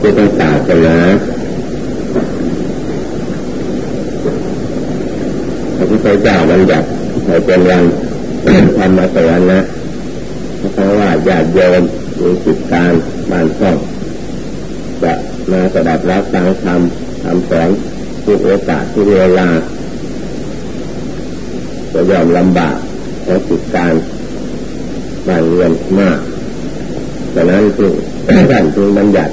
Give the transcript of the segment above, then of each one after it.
พุทธศาสนาพระพุทธเจ้าบัญญัติให้เป็นวันธรรมสวรรค์นะเพราะว่าญาติโยมมีจิตการบ้านช่องจะมาสดับรับฟังธรรมทำสอนทุกโอกาสทุกเวลาจะยอมลำบากเพราะจิตการบ้านเรียนมากดังนั้นจึงท่านจึงบัญญัติ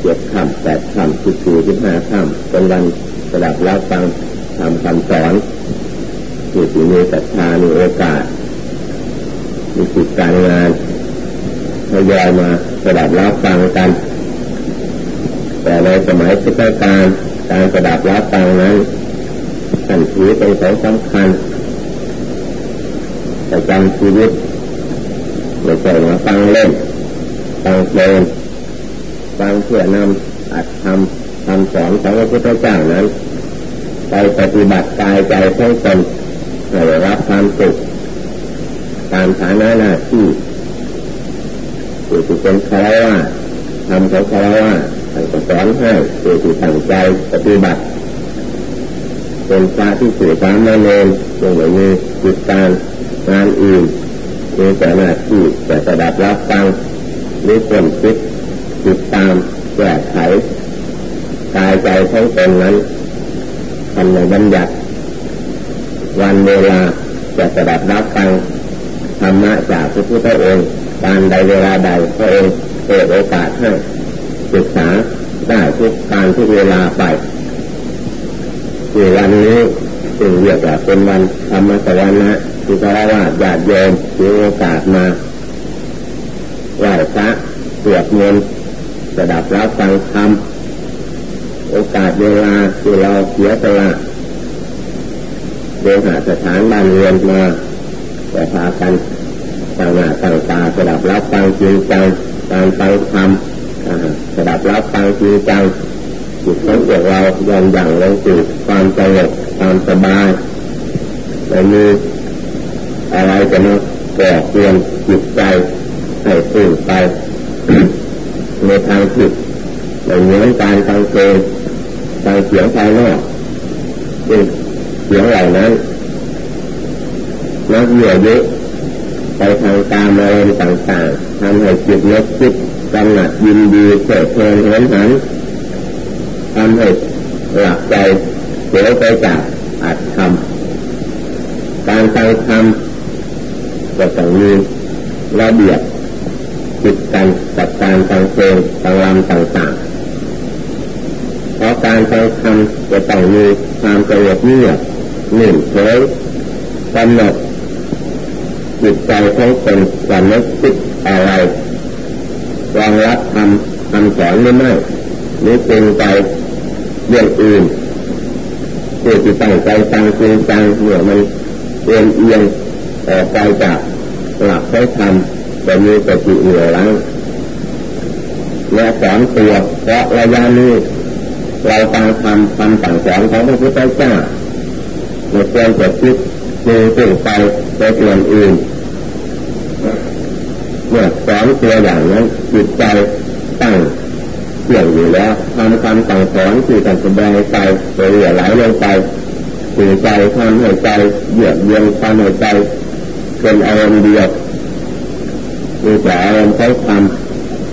เจ็ดคำแปดคำสิบสี่สิบห้าคำเป็นวันสดับรับฟังทำคำสอนที่ที่มีศรัทธามีโอกาส มีจิตการงานทยอยมาสดับรับฟังกัน แต่ในสมัยพุทธกาลการสดับรับฟังนั้นท่นถือเป็นของสำคัญประจำชีวิตไม่ใช่มาฟังเล่นฟังเพลง ฟังเพื่อนำอัดทำทำสอนของพระพุทธเจ้านั้น ไปปฏิบัติกายใจทั้งตนให้รับความสุขตามฐานะหน้าที่ผู้ที่เป็นคารวะทำของคารวะท่านก็สอนให้ผู้ที่ตั้งใจปฏิบัติเป็นพระที่สื่อสารมาเนนลงไปมีจิตการงานอื่นมีแต่หน้าที่แต่สดับรับฟังหรือคนคิด ติดตามแก้ไขกายใจทั้งตนนั้นทำในบัญญัติ วันเวลาจะสดับรับฟังธรรมะจากพระพุทธองค์การใดเวลาใดพระองค์เปิดโอกาสให้ศึกษาได้ทุกการทุกเวลาไปในวันนี้จึงเรียกว่าเป็นวันธรรมสวรรค์ที่พระว่าญาติโยมมีโอกาสมาไหว้พระสวดมนต์ สดับรับฟังธรรมโอกาสเวลาที่เราเสียสละเดินหาสถานบ้านเรือนมาแต่พากันต่างหน้าต่างตาสดับรับฟังจริงจังการฟังธรรมสดับรับฟังจริงจังจิตของเราย่อนอย่างลงสู่ความสงบความสบายไม่มีอะไรจะมาก่อเปลี่ยนจิตใจให้ตื่นไป ในทางจิตในเหมือนการฟังเพลงฟังเสียงภายนอกเสียงเหล่านั้นนักเหยื่อเยอะไปทางตามอารมณ์ต่างๆทำให้จิตนึกคิดกำหนัดยินดีเกิดเพลินเหินหันทำให้หลักใจเสียไปจากอัดทำการฟังธรรมก็ต้องมีระเบียบ จิตกันจัดการฟังเพลงฟังลำต่างๆเพราะการฟังธรรมจะต้องมีความสงบเงียบหนึ่งเฉยกำหนดจิตใจของคนจะนึกคิดอะไรรองรับทำทำสอนหรือไม่หรือเป็นใจเรื่องอื่นผู้ที่ตั้งใจตั้งจริงจังเมื่อมันเอียงเอียงออกไปจากหลักใช้ทำ จะมีสติเหนือล้างและสอนตัวเพราะระยะนี้เราฟังทำทำสั่งสอนของพระพุทธเจ้าไม่ควรจะคิดดูตื่นไปไปเปลี่ยนอื่นเมื่อสอนตัวอย่างนั้นจิตใจตั้งเกี่ยวอยู่แล้วทำคำสั่งสอนที่ต่างแสดงใจไปเหลือไหลลงไปถือใจทำให้ใจเยือกเย็นทำให้ใจเป็นอารมณ์เดียว มีแต่อารมณ์ใช้ท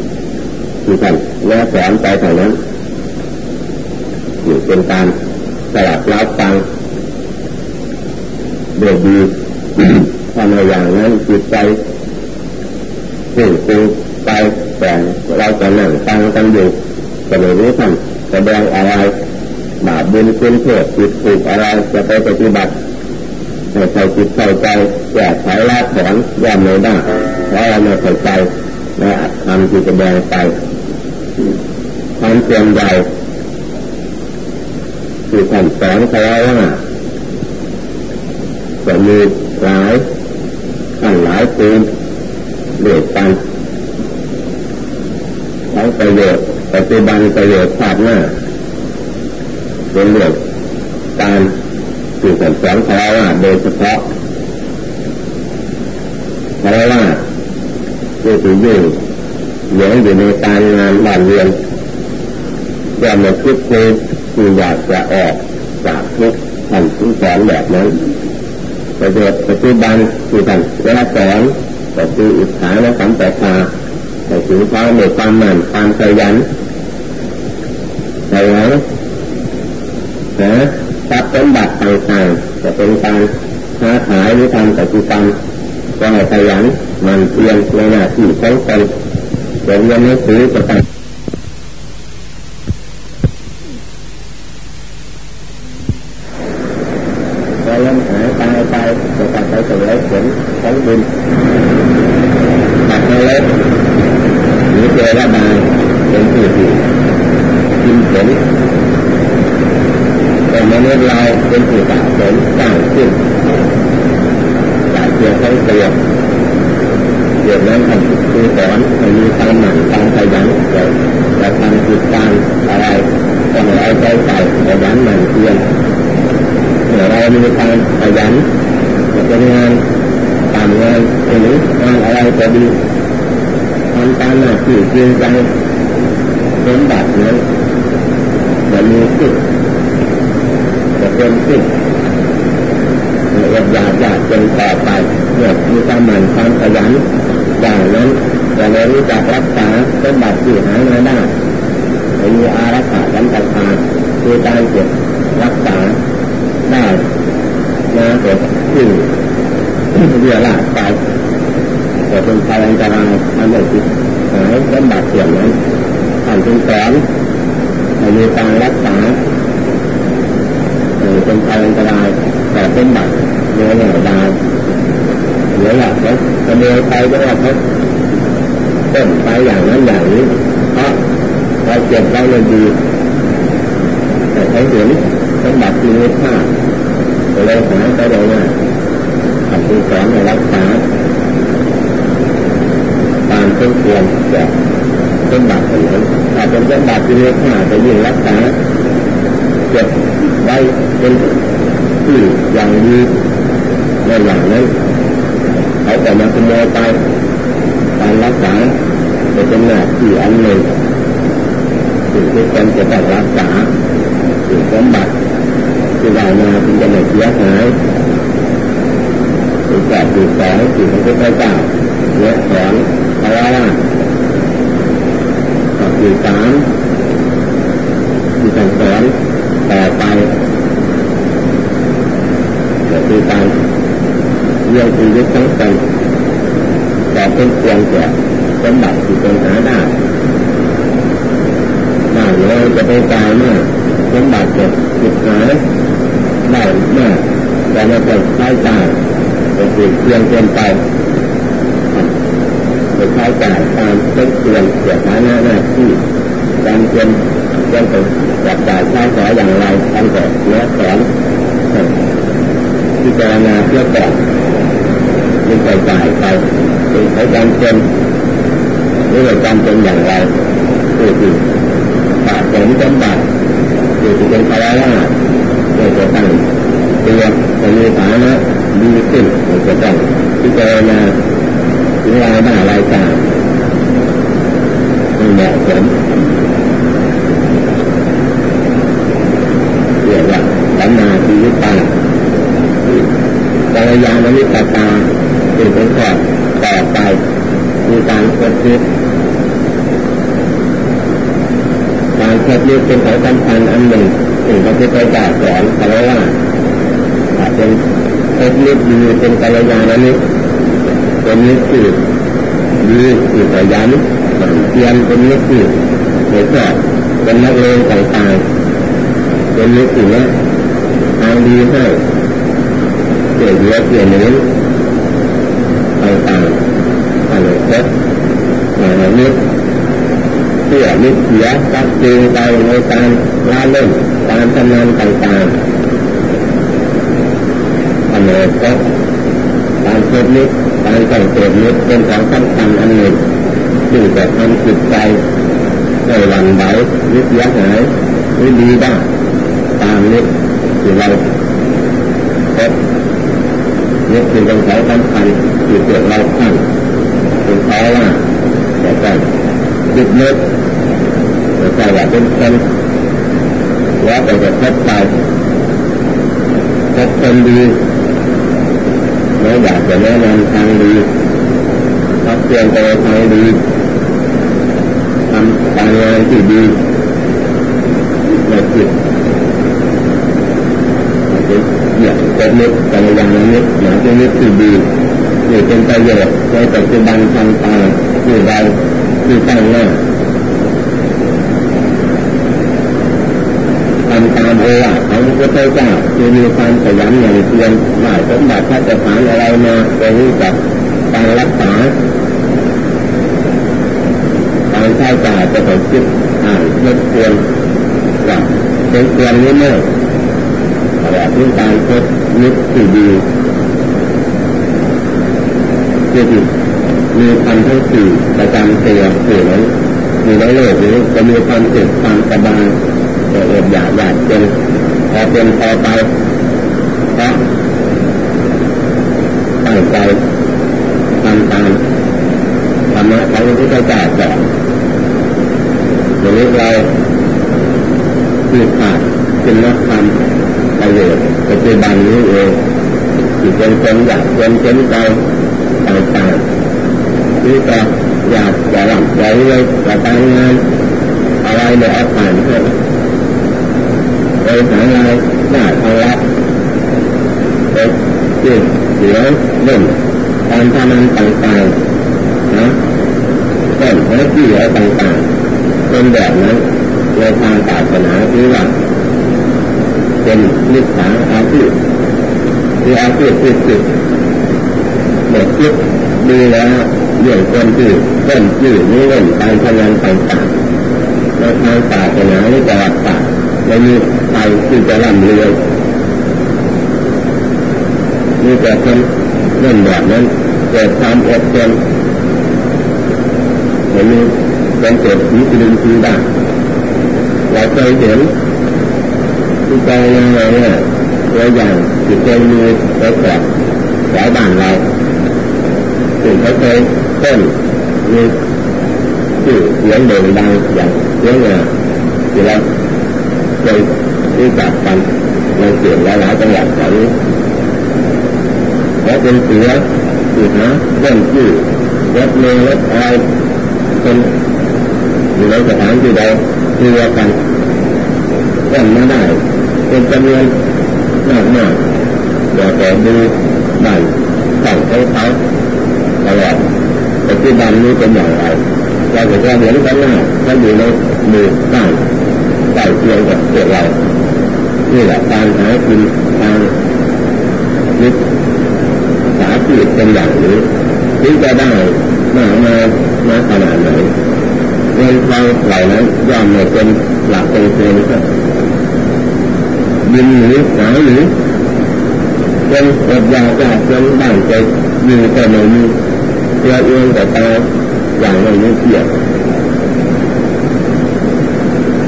ำที่ท่านและสอนไปเท่านั้นอยู่เป็นการสลับรับฟังเดือดดีทำอะไรอย่างนั้นจิตใจสิ่งสิ่งไปแต่เราจะนั่งฟังกันอยู่จะไม่รู้ท่านแสดงอะไรบาปบุญคุณเพื่อจิตถูกอะไรจะไปปฏิบัติให้ใจจิตใจใจแก้ไขละถอนย่อมไม่ได้ เพราะเราไม่เข้าใจในอัตธรรมที่แสดงไปทำเพียงใดคือท่านสอนเขาว่าจะมีหลายขั้นหลายปีเรียกกันทั้งประโยชน์ปัจจุบันประโยชน์ชาติหน้าเป็นเรื่องการสื่อสารสอนคารวะโดยเฉพาะคารวะผู้ที่ยิ่งเหลืออยู่ในการงานบ้านเรียนอย่ามาคิดเลยคืออยากจะออกจากทุกท่านทุกสอนแบบนั้นประโยชน์ปัจจุบันคือท่านเวลาสอนก็คืออิทธาและสัมปทาแต่ถึงความในความหมั่นความขยันแต่แล้วนะทรัพย์สมบัติต่างๆจะเป็นการค้าขายหรือทำกิจกรรมก็ให้ขยัน มันเพียรในหน้าที่ของตนเรียนหนังสือจะต้องพอลมหายตายไปจะตัดไปสวยผลของบุญตัดไปเล็กหรือเจระบาเป็นผู้ที่กินผลแต่มนุษย์เราเป็นผู้สะสมสร้างขึ้นจากเพียงทั้งตัว เกี่ยวนั้นคือสอนให้มีความหมั่นความขยันจะจะทำกิจการอะไรต้องเอาใจใส่ขยันหมั่นเพียรเมื่อเรามีความขยันเป็นงานตามงานหรืองานอะไรก็ดีทำตามหน้าที่จริงจังสมบัตินั้นจะมีขึ้นจะเป็นขึ้นละเอียดยาอยากจนต่อไปเมื่อมีความหมั่นความขยันอย่างนั้นจะได้รู้จักรักษาสมบัติที่หายมาได้มีอารักขาสัมปทานคือการเก็บรักษาได้นะเกิดขึ้นเรียละไปแต่เป็นภัยอันตรายมันไม่ติดหายสมบัติเสื่อมนั้นท่านจึงสอนมีการรักษาเป็นภัยอันตรายแต่เป็นบัตร เนื้อหน่ดาวเนื้อหลักเขาขโมยไปก็ว่าเขาต้นไปอย่างนั้นอย่างนี้เพราะเราเก็บไว้เลยดีแต่ใช้เห็นสมบัติที่มีค่าเลยหาไปเลยว่าทำที่สอนให้รักษาตามเส้นเทียนจะสมบัตินั้นถ้าเป็นสมบัติมีค่าจะยิ่งรักษาเก็บไว้เป็นที่อย่างดี ในอย่างนั้นเขาแต่มาขโมยไปการรักษาจะเป็นหน้าที่อันหนึ่งสิ่งที่คนจะต้องรักษาสิ่งสมบัติที่ได้มาจึงจะไม่เสียหายสิ่งแก่สิ่งแสงสิ่งที่พระเจ้าเนื้อสอนพระว่าสิ่งสามที่ท่านสอนต่อไปก็คือการ เลี้ยงชีวิตทั้งเป็นแต่เป็นเพียงแต่สมบัติที่เป็นหาได้ได้เลยจะไปตายเมื่อสมบัติเกิดติดหายได้เมื่อแต่ไม่เป็นใช้จ่ายเป็นเพียงเกินไปไปใช้จ่ายตามเป็นเพียงเสียฐานะหน้าที่การเพียงยังเป็นจับจ่ายใช้สอยอย่างไรตั้งแต่เนื้อแขนที่เจรณาเพื่อก่ อนมีใจจ่ายไปเป็นใช้การเป็นหรือการเป็นอย่างไรคือที่สะสมสมบัติคือที่เป็นภาระเพื่อจะตั้งตัวจะมีฐานะดีขึ้นจะต้องที่เจรณาถึงรายได้รายจ่ายเหมาะสมเรียกว่าสัมมาชีวิตตาปัญญาณวิตตา คือเป็นข้อต่อไปมีการคิดคิดการคิดคิดเป็นของสำคัญอันหนึ่งสิ่งที่พระพุทธเจ้าสอนเพราะว่าถ้าเป็นคิดคิดดีเป็นปัญญาณนี้เป็นนิสิตดีคือขยันเพียรเป็นนิสิตเด็กก็เป็นนักเรียนต่างๆเป็นนิสิตนะทางดีให้เกี่ยวเหลือเกี่ยวเนื้อต่าง ๆอะไรก็อะไรนิดเพื่อนิดเสียตัดจึงไปในการละเล่นการทำงานต่างๆอะไรก็การเกิดนิดการแต่งเกิดนิดเป็นของสำคัญอันหนึ่งที่งจะทำจิตใจในหลั่งไหวนิดเสียหายนิดดีได้ตามนิดที่เราพบนี่คือเป็นสายสำคัญที่เกิดเราขั้น เป็นาะว่าแต่ก็จิตนึกแต่ใจว่าเป็นคนแล้วไปจะพบใจพบคนดีไม่อยากจะแนะนำทางดีทักเตือนไปทางดีทำการงานที่ดีในจิตอยากจะนึกแต่ย่างนี้อยากจะนึกที่ดี นี่เป็นประโยชน์ในปัจจุบันทางตาที่เราที่ตั้งหน้าทำตามโอวาทของพระเจ้าคือมีความขยันอย่างเพียรหลายสมบัติพระจะฐานอะไรมาจะรู้จักการรักษาการใช้จ่ายจะต้องคิดอ่านเมื่ควรว่าเป็นควรหรือไม่แต่ที่การพบนึกที่ดี ที่ดีมีคำทั้งสี่ประจำเตัวสี่นั้นมีในโลกนี้จะมีความสุขความสบายเอดอยากอยากเป็นพอเป็นพอไปเพราะตั้งใจทำตามธรรมะของพระพุทธเจ้าสอนอย่างนี้เราที่ขาดเป็นนักธรรมประโยชน์ปัจจุบันนี้เองที่เป็นคนอยากเป็นเป็นใจ ต่างๆที่จะอยากจะหลับใจเลยจะทำงานอะไรเลยเอาผ่านให้ไหางานได้ทางลับไปที่เหลือเรื่องการทำงานต่างๆนะต้นไม้ที่เหลือต่างๆเป็นแบบนั้นในทางศาสนาที่ว่าเป็นนิสัยอาชีพที่อาชีพที่สุด เด็กคิดดีแล้วเรื่องคนที่เล่นชื่อนี่เล่นการพนันต่างๆในทางศาสนาในประวัติศาสตร์ไม่มีใครที่จะร่ำเรวยนมีแต่คนเล่นแบบนั้นเกิดความอดทนไม่มีเป็นเกิดผีดึงทีได้เราเคยเห็นที่ใจยังไงเนี่ยตัวอย่างที่เคยมีไว้ก่อนสายบ้านเรา ถึงเขาเคยต้นมีชื่อเสียงโด่งดังอย่างเสียงเนี่ยที่เราเคยรู้จักกันในเสียงหลายๆจังหวัดแถวนี้แล้วเป็นเสือที่หาเรื่องชื่อรถเมล์รถไฟเป็นอยู่ในสถานที่ใดเรือกันก็มาได้ เป็นจำนวนมากมากเดี๋ยวแต่ดูบ้านสั่งเขาเขา ตลอดปัจจุบันนี้เป็นอย่างไรเราจะเห็นกันหน้าถ้าอยู่ในมือตั้งใส่เทียงกับตัวเรานี่แหละการหากินทางนิสาชีพเป็นอย่างนี้ที่จะได้มามามาขนาดไหนเงินทองเหล่านั้นย่อมไม่เป็นหลักเป็นเกณฑ์ครับบินหนีหายหนีเป็นอดอยากจากจนบ้านใจอยู่แต่ไม่มี เพื่อเอื้องแต่ตาอย่างไม่มีเกียรติ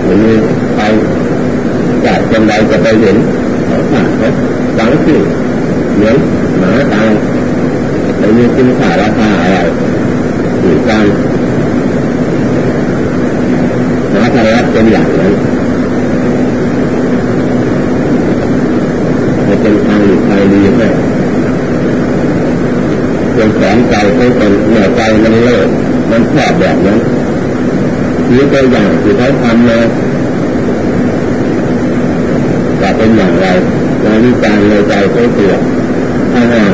ไม่มีใครจากจนใดจะไปเห็นเขาผ่านาหวังสิ่งเหมือนหมาตายไม่มีคุณค่าราคาอะไรหรือการหาทางรักเป็นอย่างนั้นจะเป็นทางหรือทางดีแค่ เป็นแสงใจให้เป็นเหนือใจมันเลิกมันชอบแบบนั้นนี่ตัวอย่างที่เขาทำมาจะเป็นอย่างไรในวิจารณ์ในใจเขาตัวถ้าหาก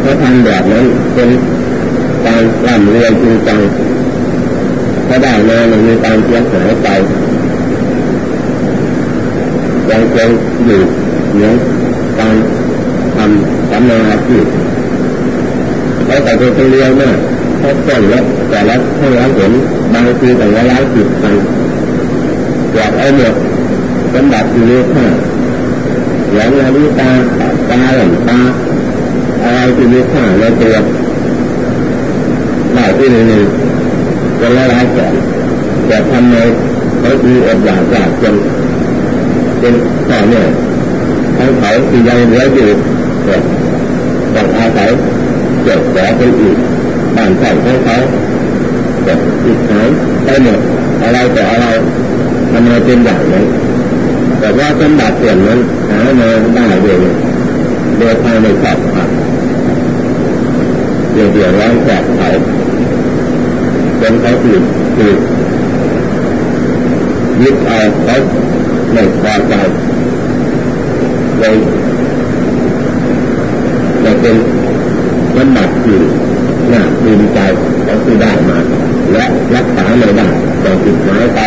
เขาทำแบบนั้นเป็นการร่ำเรียนจริงจังถ้าได้มามันมีการเสียหายไปยังคงอยู่เหมือการทำสัมมาอาชี พเขาแต่เป็นเรียวมากเขาต้นแล้วแต่ละให้เราเห็นบางทีแต่ละร้ายจิตไปกวาดเอาหมดสมบัติที่มีค่าหลังนาฬิกาตาหลังตาอะไรที่มีค่าในตัวได้ที่หนึ่งจะละลายแสนแต่ทำไมเขาดีอดอยากอยากจนเป็นข้อเนี่ยทั้งเขาที่ยังเหลืออยู่ต้องอาศัย เจ็บแผลไปอีกบ้านใส่ของเขาเก็ติดหายไปหมดอะไรแต่อะไรทำไมเป็นอย่างนั้นแต่ว่าสมบัติส่วนนั้นหามาได้เองโดยภายในสอบขัดเดี๋ยวเดี๋ยวร้องแสบเขาจนเขาถูกถูกยึดเอาเขาไม่พอใจเลยจะเป็น สมบัติที่น่าภูมิใจเขาที่ได้มา และรักษาไม่ได้ต่ติดหมายไป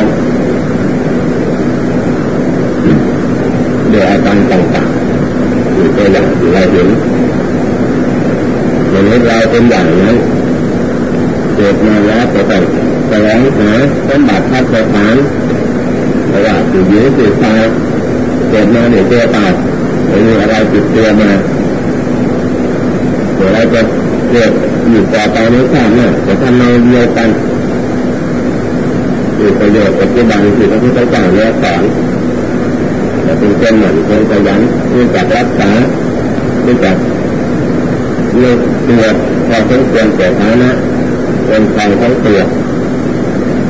โดยอาการต่างๆอยู่ตัวอย่างที่เราเห็นอย่างนี้เราเป็นอย่างนั้นเกิดมาแล้วก็ต้องแสวงหาสมบัติทัศฐานเพราะว่าสิ่งหญิงสิ่งชาเกิดมาในตัวตายไม่มีอะไรติดตัวมา ดี๋ยวเราจะเกิดอยู่ต่อไปในชาติหน้าจะทำในเดียวกันมีประโยชน์ปัจจุบันที่พระพุทธเจ้าเนื้อสอนจะเป็นคนหมั่นคนขยันรู้จักรักษารู้จักเลือกตัวพอสมควรแก่ฐานะเป็นใครทั้งตัว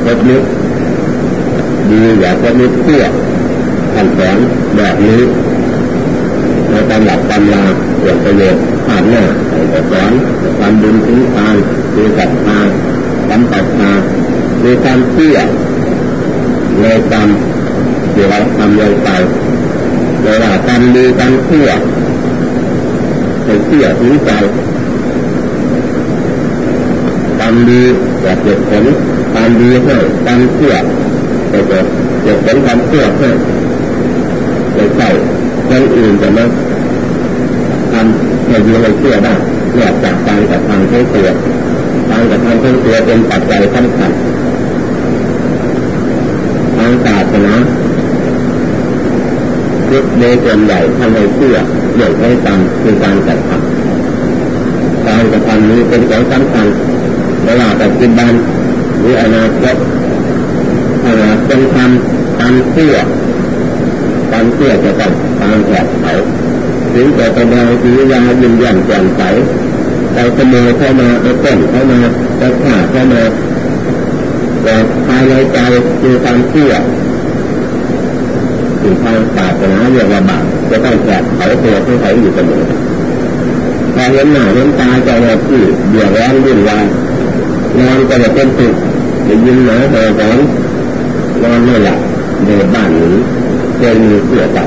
พบนิดดีอย่าพบนิดเพื่อท่านสอนแบบนี้ในตำหลักตำลาเกิดประโยชน์ผ่านหน้า สอนความบุญถึงทานคือศรัทธาสัมปัตตามีความเชื่อในกรรมที่เราทำลงไปเวลากรรมดีกรรมเชื่อเป็นเชื่อถึงใจกรรมดีจะเกิดผลกรรมดีให้กรรมเชื่อจะเกิดเกิดผลกรรมเชื่อให้จะใช่คนอื่นจะมาทำให้ดีให้เชื่อได้ เนอกจากการกระทำทั้งตัวการกระทำทั้งตัวเป็นปัจจัยสำคัญทางศาสนาพุทธในส่วนใหญ่ทำให้เชื่อเรื่องให้ตามคือการกระทำการกระทำนี้เป็นของสำคัญเวลาปัจจุบันหรืออนาคตถ้าเป็นทำตามเชื่อตามเชื่อจะต้องตามแผนเขา ถึงจะแสดงกิริยายืนยันแจ่มใสเราเสมอเข้ามาเอาต้นเข้ามาเอาขาเข้ามาแต่ภายในใจคือความเชื่อถึงทางศาสนาเรียกว่าบาปจะต้องแกะเขาตัวที่เขาอยู่เสมอพอเห็นหน้าเห็นตาใจเราที่เดือดร้อนวุ่นวายนอนก็จะเป็นสุขจะยินหนาหอหอนนอนไม่หลับเดินบ้านหนีเจอมีเสื่อใจ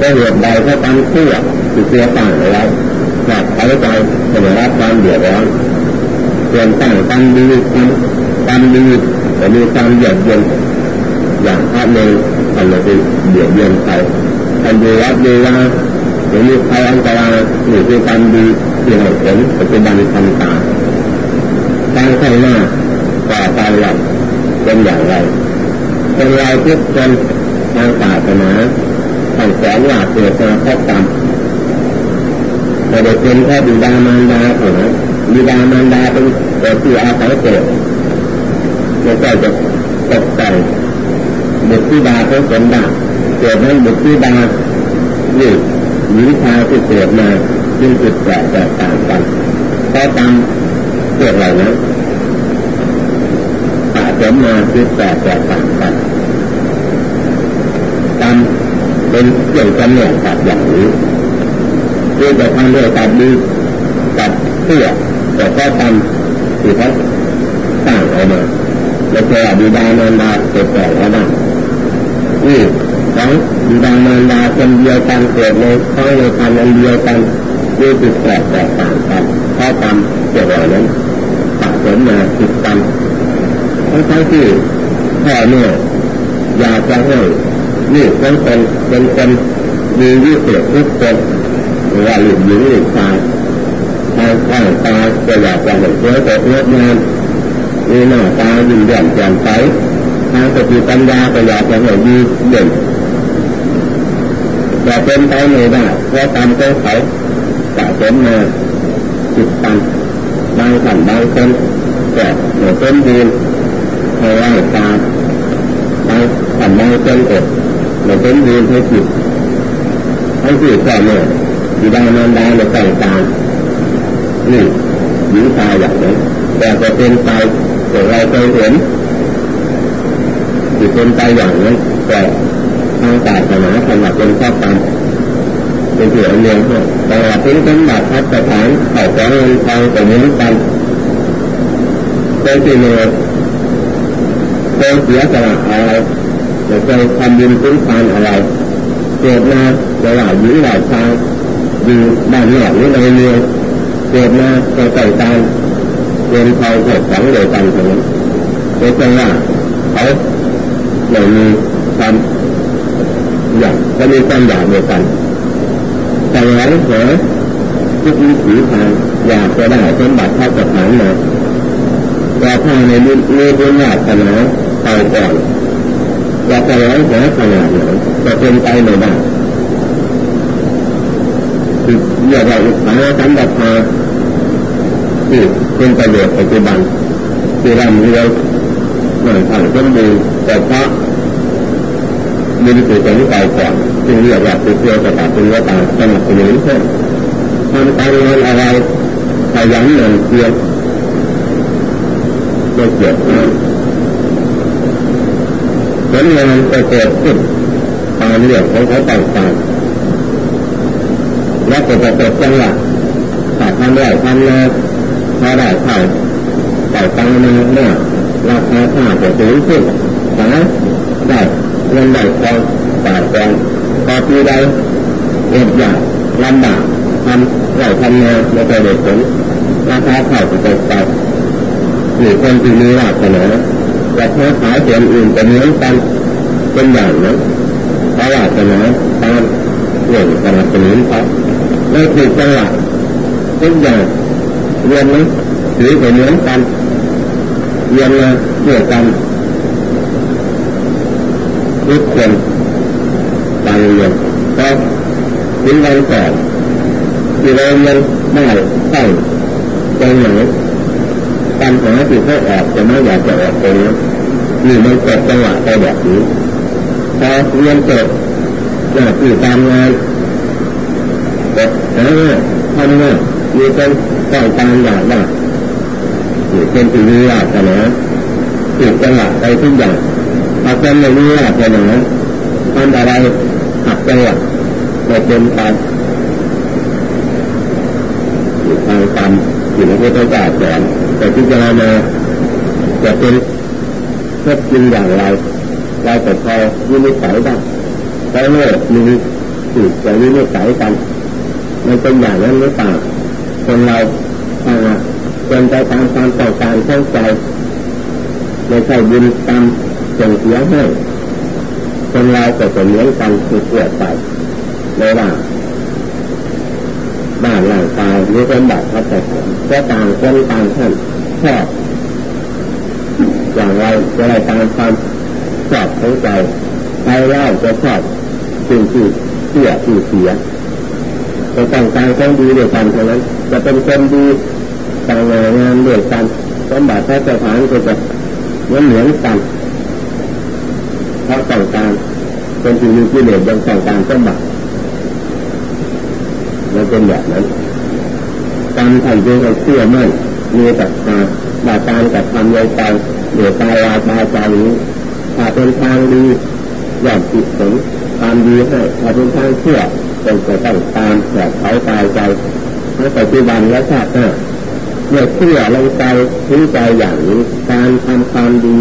ก็เหตุใดเพราะความเชื่อที่เชื่อต่างอะไรแบบเขาใจจะได้รับความเดือดร้อนส่วนต่างกันดีกันดีแต่มีความเยือกเย็นอย่างพระเนรทำเลยเดือดเย็นไปทำดีรับดีว่าหรือมีใครอันตรายหรือคือความดีที่ให้ผลปัจจุบันทำตาการข้างหน้าต่อไปหลังเป็นอย่างไรเป็นเราทุกคนทางศาสนา ทางแสนว่าเกิดมาเพราะกรรมแต่เด็กเป็นแค่บิดามารดาเท่านั้นบิดามารดาเป็นตัวที่อาศัยเกิดไม่ใช่จะตกแต่งบุตรธิดาเขาสมบัติเกิดนั้นบุตรธิดานี่หญิงชายที่เกิดมาจึงจุดแปลกแตกต่างกันเพราะตามเกิดเหล่านั้นสะสมมาจุดแปลกแตกต่างกันกรรม เป็นเรื่องกำเนิดสัตว์อย่างนี้คือจะทำด้วยตัดดีตัดเพื่อแต่ก็ทำที่เขาสร้างออกมาแล้วก็บิดามารดาเกิดแต่แล้วนะนี่ของบิดามารดาคนเดียวกันเกิดในท้องในคันอันเดียวกันด้วยจุดแตกแตกต่างกันเพราะกรรมเกี่ยวกับนั้นสะสมมาติดกรรมทั้งที่พ่อเนี่ยอยากจะให้ นี่เป็นคนเป็นคนมีวิเศษทุกคนว่าหลุดหญิงหลุดชายทางข้างตาจะอยากจะเห็นเสื้อตัวเลือดงานมีหน้าตายิ้มแย้มแจ่มใสทางสติปัญญาก็อยากจะเห็นดีเด่นแต่เป็นไปไม่ได้เพราะตามตัวเขาสะสมมาจิตตันบางขันบางคนก็เหมือนเป็นดีเพราะว่าตาบางขันบางคนก็ เหมือนเป็นดีให้จิตให้จิตแค่เนี่ยบิดามารดาในต่างตางนี่หญิงชายอย่างนี้แต่จะเป็นไปแต่เราเคยเห็นจิตเป็นใจอย่างนั้แต่ทางศาสนาสำหรับเป็นข้อความเป็นเกี่ยวเรื่องแต่ว่าถึงสมบัติพัฒฐานเข่าของเงินทองแต่เหมือนกันเป็นสิ่งหนึ่งเป็นเสียสละอะไร จะเคยทำบุญคุ้มครองอะไร เกิดมาจะหลายหญิงหลายชายอยู่บ้านนอกหรือในเมืองเกิดมาจะใส่ตามเป็นเขาเกิดฝังเดียวกันทั้งนั้นเป็นจังหวะเขาไม่มีความอยากจะมีความอยากเดียวกันแต่แล้วเหรอทุกวิถีทางอยากจะได้สมบัติเท่ากับฐานมาแต่ถ้าในมือมือบุญญาขนาดเอาก่อน จะร้องหาขนาดไหนจะเป็นไปไม่ได้คือเรียกว่าอุปาสัมปทาที่เป็นประโยชน์ปัจจุบันที่เรามีเราหน่อยผ่านต้นมือแต่พระมีสิ่งที่ไปก่อนจึงเรียกว่าเป็นเพื่อประกาปนว่าตาสนับสนุนเพื่อทำการงานอะไรขยันหนึ่งเพียรไม่เกี่ยว ผลงานจะเกิดขึ้นตามเรื่องของเขาต่างๆและจะเกิดจังหวะถ้าทำได้ทำนาพอได้เท่าแต่ตังมาเนี่ยราคาข้าจะสูงขึ้นหาได้เงินได้ทองจ่ายกองพอปีใดเอ็ดอย่างลำบากทำไรทำนาไม่เคยได้ผลราคาข้าวจะตกต่ำหรือคนที่มีราชนาจะค้าขายสียงอื่นจะเหมือนกันเป็นอย่างนั้นเพราะราชนาตามเรื่องสนับสนุนเขาไม่ถูกจังหวะทุกอย่างเรียนนี้ถือเป็นเหมือนกันเรียนมาเกี่ยวกันทุกคนบางเรียนก็ถึงวันก่อนที่เราเรียังไม่ตั้งใจไหน ปัญหาที่เขาออกจะไม่อยากจะออกตรงนี้นี่มันเกิดจังหวะไปแบบนี้พอเรียนจบหน้าที่การงานกดหาทำงานมีคนต้องการอยากได้เป็นที่นี้อาจนะถูกจังหวะไปทุกอย่างถ้าเป็นไม่นี้อาจนะทำอะไรหักจังหวะไม่เป็นไปทางกรรมที่พระพุทธเจ้าสอน แต่ที่จะมาจะเป็นเพื่อจริงอย่างไรเราแต่พอยินิสัยได้เพราะโลกมีสิ่งจะยินิสัยกันมันเป็นอย่างนั้นหรือเปล่าคนเราถ้าเป็นไปตามความต้อการเข้าใจไม่ใช่บุญตามส่งเสียให้คนเราก็จะเหมือนกันคือเกิดไปไม่ว่าบ้านเรา งกายหรือเป็นแบบพัฒนก็ต่างคนต่างท่านชอบอย่างไรจะได้ตามความชอบของใจใครเล่าจะชอบสิ่งที่เสียที่เสียจะต้องการคนดีด้วยกันเท่านั้น จะเป็นคนดีต่างงานด้วยกันสมบัติพระสถานก็จะเหมือนเหมือนกันเพราะต้องการเป็นที่มีกิเลสยังต้องการสมบัติมันเป็นแบบนั้น การทำจึงให้เชื่อมั่นมีศรัทธาบาการกับทำใยใจเดี๋ยวตายวาตาใจนี้ถ้าเป็นทางดีย่อมติดสงความดีให้ถ้าเป็นทางเชื่อเป็นจะต้องตามแบบเขาตายใจในปัจจุบันและชาติหน้าเมื่อเชื่อลงใจถึงใจอย่างนี้การทำความดี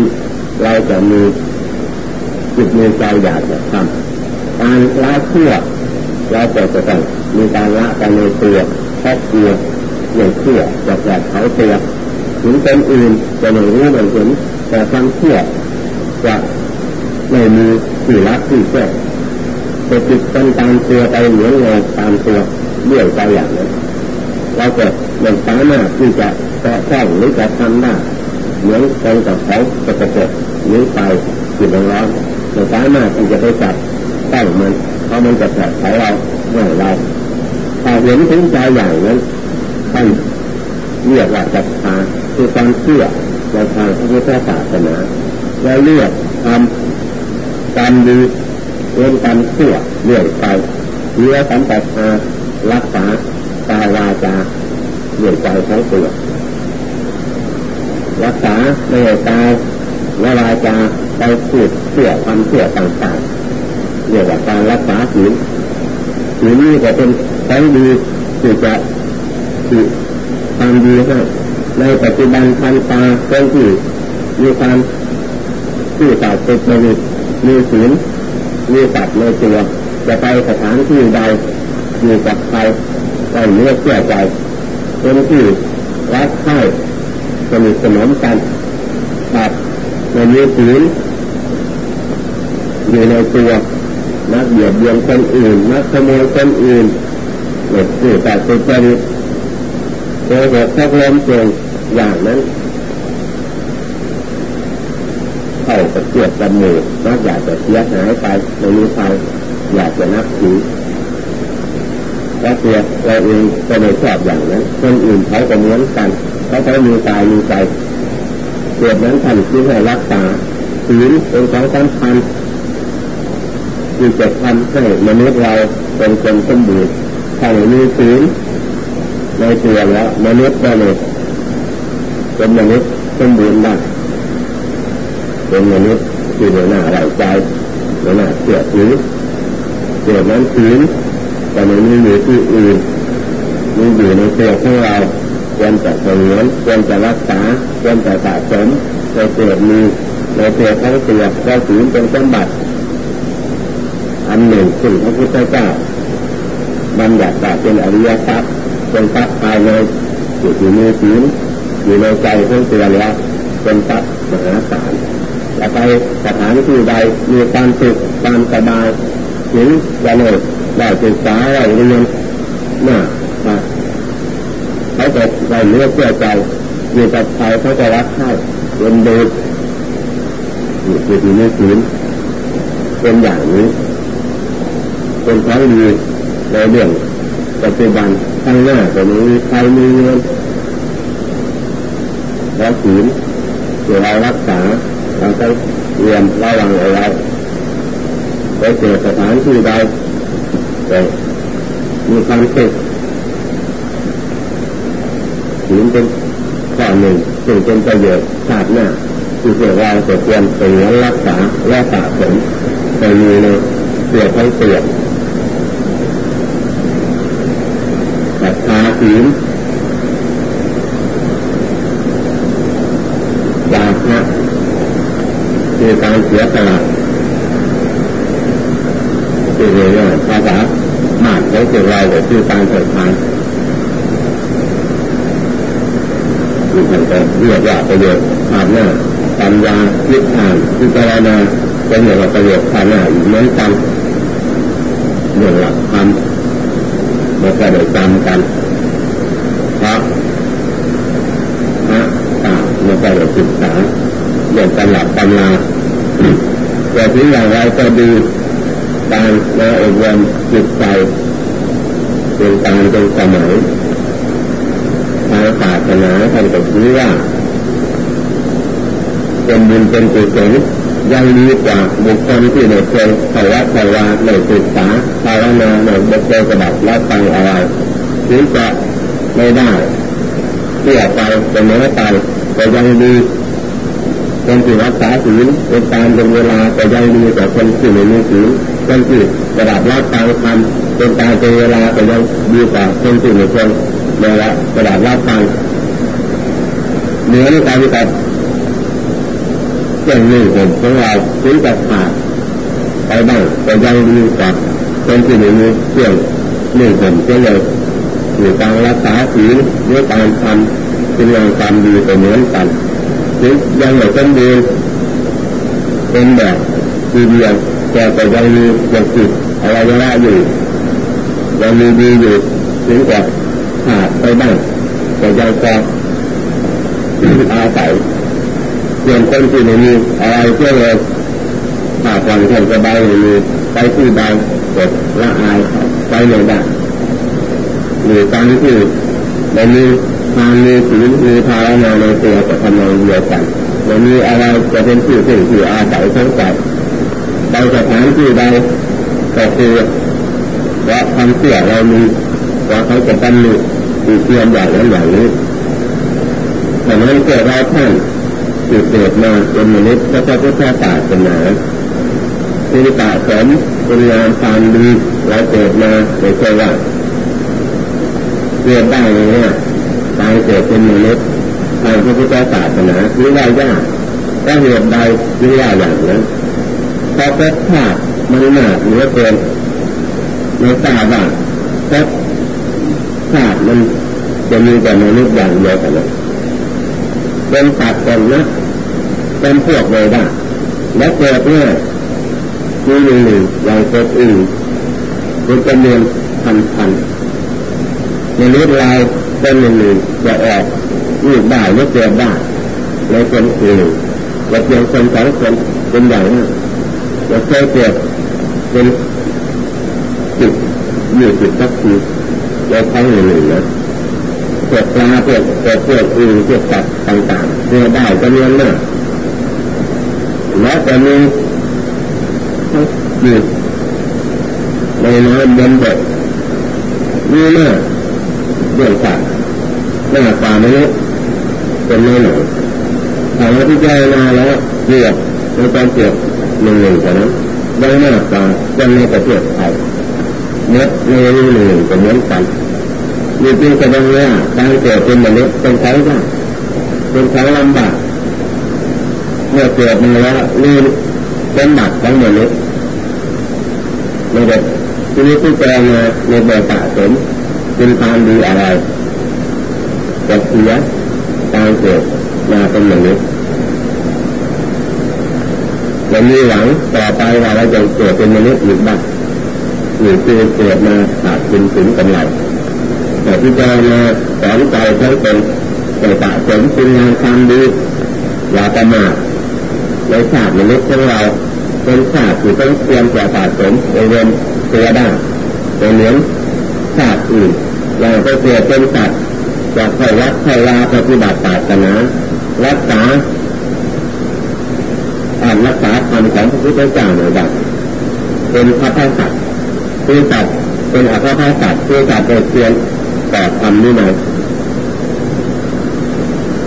เราจะมีจิตมีใจอยากจะทำการละเชื่อเราจะจะต้องมีการละกันในตัวครอบครัว อย่เชื่อจะแบบเขาตัวถึงเป็นอื่นจะไม่รู้ไม่เห็นแต่ความเชื่อจะไม่มีที่รักที่เชื่อจะติดกันตามตัวไปเหมือนเงาตามตัวเลื่อยไปอย่างนั้นเรากิดมันสามารถที่จะแตะต้องหรือจะทำได้เหมือนกันกับเขาจะประกหรือไปจิตร้อนมันสามารถที่จะไปจับต้งมันเพราะมันจะแผลใช้เราเมื่อเราถ้าเห็นถึงใจอย่างนั้น ท่านเรียกว่าศรัทธาคือความเชื่อในทางพระพุทธศาสนาและเลือกทำการดีเว้นการเชื่อเรื่อยไปเนื้อสัมปทารักษากายวาจาเรื่อยใจทั้งตัวรักษาไม่ให้ตายเวาจะไปพูดเสื่อความเสื่อต่างๆเรียกว่าการรักษาศีลศีลนี้ก็เป็นของดีที่จะ ที่ความดีให้ในปัจจุบันทันตาเคนที่มีความที่ตร์เป็นมีมีศีลมีสัตว์ในตัวจะไปสถานที่ใดมีกับใครก็เลือกเชื่อใจเป็นที่รักใคร่สนิทสนมกันแบบในมีศีลอยู่ในตัวนักเบียดเบียนคนอื่นนักขโมยคนอื่นเด็กสื่อแต่ตัวจริตโดย เหตุทักลมเจงอย่างนั้นเข้ากับเกียดจมูกนักอยากจะเสียหายไปไม่มีใครอยากจะนับถือและตัวเราเองก็ไม่ชอบอย่างนั้นคนอื่นเขาก็เหมือนกันเขาเขามีกายมีใจเกิดนั้นท่านที่ให้รักษาศีลเป็นของสำคัญที่จะทำให้มนุษย์เราเป็นคนสมบูรณ์ถ้าไม่มีศีล ในตัวแล้วมนุษย์ก็เลยเป็นมนุษย์สมบูรณ์ได้เป็นมนุษย์ที่เหน่าไหลใจเหน่าเสียถือเกิดนั้นศีลแต่ไม่มีอยู่ที่อื่นมีอยู่ในตัวของเราควรจะสริมควรจะรักษาควรจะสะสมในเกิดมีในตัวทั้งตัวเราศีลเป็นสมบัติอันหนึ่งซึ่งพระพุทธเจ้าบัญญัติเป็นอริยทรัพย์ เป็นทรัพย์ภายในอยู่ที่มีศีลอยู่ในใจของตัวแล้วเป็นทรัพย์มหาศาลแล้วไปสถานที่ใดมีความสุขความสบายถึงจะเลยได้ศึกษาได้เรียนน่าเขาจะได้เลือกเชื่อใจอยู่กับใครเขาจะรักใครเป็นดูอยู่ที่นี้ศีลเป็นอย่างนี้เป็นของดีในเรื่อง ปัจจุบันข้างหน้าจะมีใครมีเงินแล้วศีลที่เรารักษาเราต้องเรียนระวังเอาไว้ไปเจอสถานที่ใดมีความสุขศีลเป็นข้อหนึ่งซึ่งเป็นประโยชน์ชาติหน้าที่เราจะควรเตือนรักษาและสะสมไปมีในเสียทั้งเสียศรัทธา ศีลยาพระคือการเสียสละคือเรื่องภาษามากของเราคือการเถิดทานที่ท่านก็เรียกว่าประโยชน์ภาพหน้าปัญญาคิดอ่านพิจารณาเป็นอย่างประโยชน์ภาพหน้าอีกเหมือนกันเรื่องหลักธรรมมันก็ได้จำกันเพราะพระตามันก็ได้ศึกษาเรื่องตำหลักตำราแต่ถึงอย่างไรก็ดีการมาอบรมจิตใจเป็นการเป็นสมัยทางศาสนาท่านก็ชี้ว่าเป็นบุญเป็นกุศลยังดีกว่าบุคคลที่ไม่เคยภาวะภาวะไม่ศึกษาภาวนาไม่บเคยกระดับรับฟังอะไรถึงจะไม่ได้เสียไปเป็นเนื้อตา ยแต่ยังดีคนที่รักษาศีลเป็นการเป็นเวลาแต่ยังดีกว่าคนที่ไม่มีศีลคนที่ระดับรับฟังทำเป็นการเป็นเวลาแต่ยังดีกว่าคนที่ไม่เคยเวลาระดับรับฟังเหมือกันกับอย่างนี้ผมของเราถึงจะขาดไปบ้างแต่ยังดีกว่าคนที่ไม่มีเรื่องหนึ่งผมก็เลยหรือการรักษาศีลหรือการทำ เป็นงานความดีไปเหมือนกันหรือยังไม่สมบูรณ์เป็นแบบทีเดียวแต่แต่ยังมียังติดอะไรละอยู่ยังมีดีอยู่ถึงกับขาดไปบ้างแต่ยังพออาศัยเรียนคนที่ไม่มีอะไรเพื่อเลยถ้าความแข็งสบายไม่มีไปที่ใดกดละอายไปไม่ได้หรือการที่ไม่มี ทางมีศีลมีภาวนาในตัวจะทำงานเดียวกันไม่มีอะไรจะเป็นที่อสิ่งที่ออาศัยทั้งใจใดสถานที่ใดก็คือว่าความเชื่อเรามีว่าเขาจะตั้งมีเทียมอย่างนั้นอย่างนี้แต่นั้นเกิดเราท่านที่เกิดมาเป็นมนุษย์และพระพุทธศาสนาคือสะสมเป็นงานความดีเราเกิดมาไม่ใช่ว่าเกิดได้เนี่ย ตายเกิดเป็นมนุษย์ทางพระพุทธศาสนาหรือว่ายากก็เหตุใดหรือว่าอย่างนั้นพราะพบชาติมันหนักเหลือเกินในทราบว่าพบชาติมันจะมีแต่มนุษย์อย่างเดียวกันนะเป็นสัตว์เป็นนะเป็นพวกเลยได้และเกิดเนี่ยมีหนึ่งหนึ่งอย่างเกิดอื่นเป็นจำนวนพันพันในนี้เรา เป็นหนึ่งหนึ่งจะออกลูกได้หรือเกิดได้ในคนอื่นจะเพียงคนสองคนเป็นอย่างนั้นจะเคยเกิดเป็นจิตอยี่สิบสักทีในครั้งหนึ่งนะเกิดปลาเกิดเกิดเกิดอื่นเกิดสัตว์ต่างๆเกิดได้จำนวนมากแล้วจะมีอยู่ในน้ำบนบกมีหน้าเรื่องสัตว์ หน้าป่ามนุษย์เป็นไม่หน่อยถามว่าที่เจนาแล้วเกียบในการเกียบหนึ่งหนึ่งแต่นั้นได้หน้าป่าจนในประเทศไทยเนื้อในหนึ่งหนึ่งก็เหมือนกันมีจริงแสดงว่าการเกิดเป็นมนุษย์เป็นของยากเป็นของลำบากเมื่อเกิดมาแล้วลืมเป็นหนักของมนุษย์ในเด็กทีนี้ที่แจงในแบบสะสมเป็นความดีอะไร จะเสียการเกิดมาเป็นมนุษย์เรามีหวังต่อไปว่าเราจะเกิดเป็นมนุษย์อีกบ้างหรือคือเกิดมาขาดคุณถึงกำไรแต่ที่จะมาสอนใจทั้งเป็นแต่สะสมคุณงานความดีอย่าประมาทในชาติมนุษย์ของเราเป็นชาติที่ต้องเตรียมจะสะสมในเรื่องตัวได้แต่เหมือชาติอื่นอย่างไปเกิดเป็นสัตว์ จะคอยรักคอยลาปฏิบัติศาสนารักษาอ่านรักษาธรรมของพระพุทธเจ้าหน่อยได้เป็นพระพุทธสัตว์คือสัตว์เป็นอัครพระสัตว์คือสัตว์เป็นเพียงต่อธรรมนี่นะ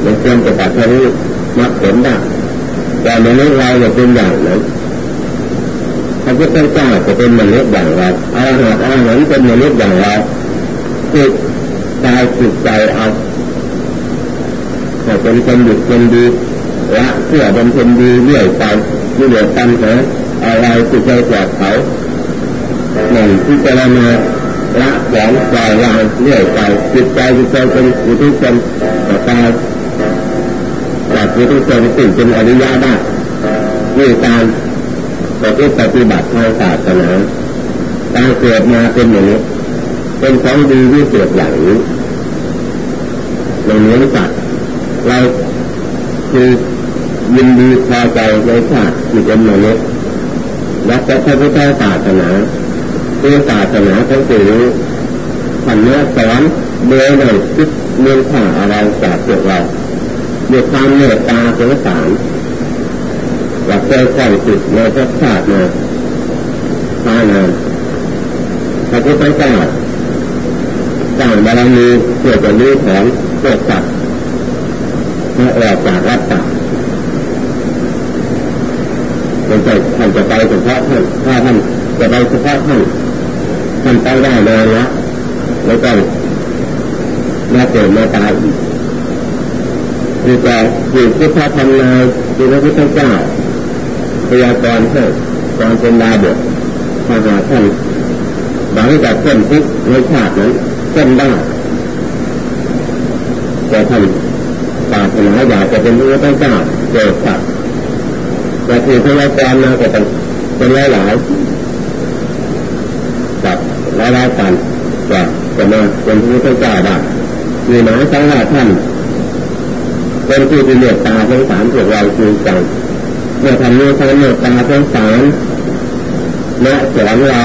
เป็นเพียงจะตัดทะลุมรรคผลได้แต่มนุษย์เราจะเป็นอย่างนั้นพระพุทธเจ้าจะเป็นมนุษย์อย่างเราอาหารอาหารเป็นมนุษย์อย่างเราจิต ใจจิตใจเอาแต่เป็นคนหยุดคนดีละเสื่อเป็นคนดีเรื่อยไปเรื่อยตันเหรออะไรจิตใจปลอดเขาหนึ่งที่จะมาละแสงปล่อยวางเรื่อยไปจิตใจจิตใจเป็นอุทิศเป็นต่อตาจากอุทิศเป็นสิ่งเป็นอริยะได้ด้วยการประพฤติปฏิบัติทางศาสนาการเกิดมาเป็นอย่างนี้เป็นของดีที่เกิดอย่างนี้ ในเนื้อสัตว์เราคือยินดีพอใจในชาติที่เป็นมนุษย์และพระพุทธศาสนาคือศาสนาทั้งสี่นี้ท่านเนื้อสอนโดยในคิดเมืองข่าอะไรจากพวกเราด้วยความเมตตาสงสารว่าเคยคล้องจิตในพระชาติมาพานานพระพุทธเจ้าสร้างบารมีเพื่อจะรู้ของ พวกสัตว์ให้ออกจากรัตตาเป็นใจท่านจะไปเฉพาะท่านถ้าท่านจะไปเฉพาะท่านท่านไปได้เลยละแล้วก็มาเกิดมาตายอีกคือจะอยู่พุทธธรรมนายคือพระพุทธเจ้าพยากรณ์ให้ตอนเป็นดาบทถ้าหาท่านหวังจะพ้นทุกในชาตินั้นพ้นได้ แต่ท่านปารถนาอยากจะเป็นพระพุทธเจ้าเกิดสัตว์แต่คือพยากรณ์มาก็ต้องเป็นหลายหลายกับหลายหลายกันว่าจะมาเป็นพระพุทธเจ้าได้มีหมายสังว่าท่านเป็นผู้ที่เมตตาสงสารพวกเราจริงจังเมื่อทำนี้ความเมตตาสงสารและสอนเรา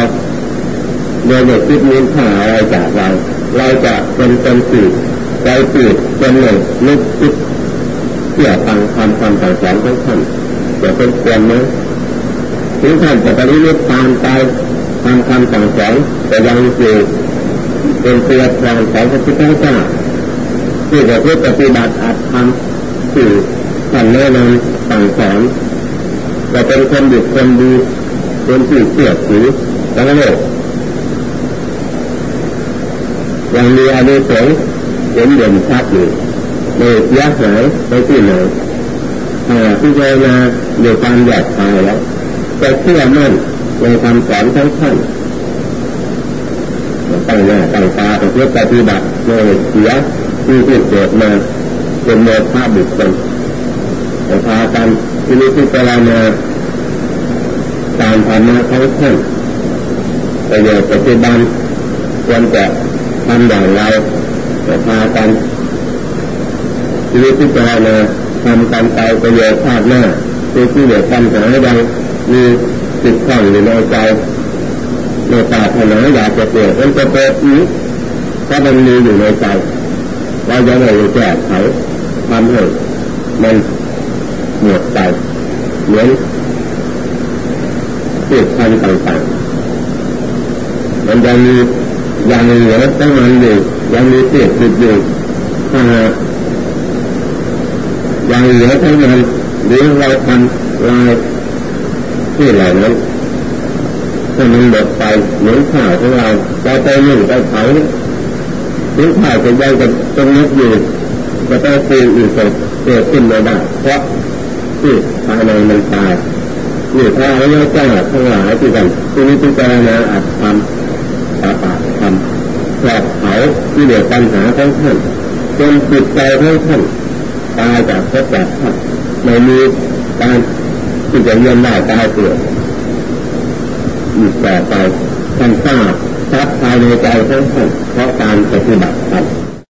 โดยเด็กคิดนินผ่าอะไรจากเรา เราจะเป็นเป็นสื่อ ใจสื่อเป็นหนึ่งนึกคิดเพื่อฟังคำคำสั่างสอนของท่านจะเป็นควรไหมถึงท่านจะปฏิบัติตามไปทำคำสั่งสอนแต่ยังอยู่เป็นตัวแทนของพระพุทธเจ้าที่จะเพื่อปฏิบัติอาจทำสื่อท่านแนะนำสั่งสอนจะเป็นคนดีคนดีเป็นที่เชื่อถือทั้งโลกยังมีอานุสงส์ เห็นเด่นชัดอยู่ในยักษ์ไหนในที่ไหนพิจารณาโดยความหยาบคายแล้วจะเชื่อมั่นในคำสอนทั้งท่านตั้งหน้าตั้งตาประพฤติปฏิบัติโดยเสียที่ที่เกิดมาเป็นโมฆะบุคคลแต่พากันที่นี้ที่เจรณาตามธรรมะทั้งท่านประโยชน์ปัจจุบันควรจะทำอย่างไร แต่พากันที่นี้ที่จรณาทำกันไปประโยชน์ชาติหน้าคือที่เหลือปัญหาใดมีติดข้องอยู่ในใจในตาถนาอยากจะเกิดมันจะเกิดอีกถ้ามันมีอยู่ในใจเราจะไม่แก้ไขทำให้มันหมดไปเหมือนเกิดพันต่างๆมันยังมี ยังเหลือตั้งมันอยู่ยังมีเศษติดอยู่ยังเหลือทั้งนั้นหรือเราทำลายที่เหล่านั้นถ้ามันหมดไปเหมือนข้าวของเราเราไปหนึ่งไปเผาถึงข้าวจะยังจะต้องนึกอยู่จะต้องฟูอีกเกิดขึ้นม่ได้เพราะที่ภายในมันตายนี่พระอริยเจ้าทั้งหลายที่กันที่นี้พิจารณาอัตธรรมปาปาธรรม แผดเผาที่เดือดปัญหาของท่านจนปิดใจของท่านตายจากพบจากท่านไม่มีการที่จะเยียมได้ตายเกิดอีกต่อไปท่านทราบทรัพย์ภายในใจของท่านเพราะการปฏิบัติธรรม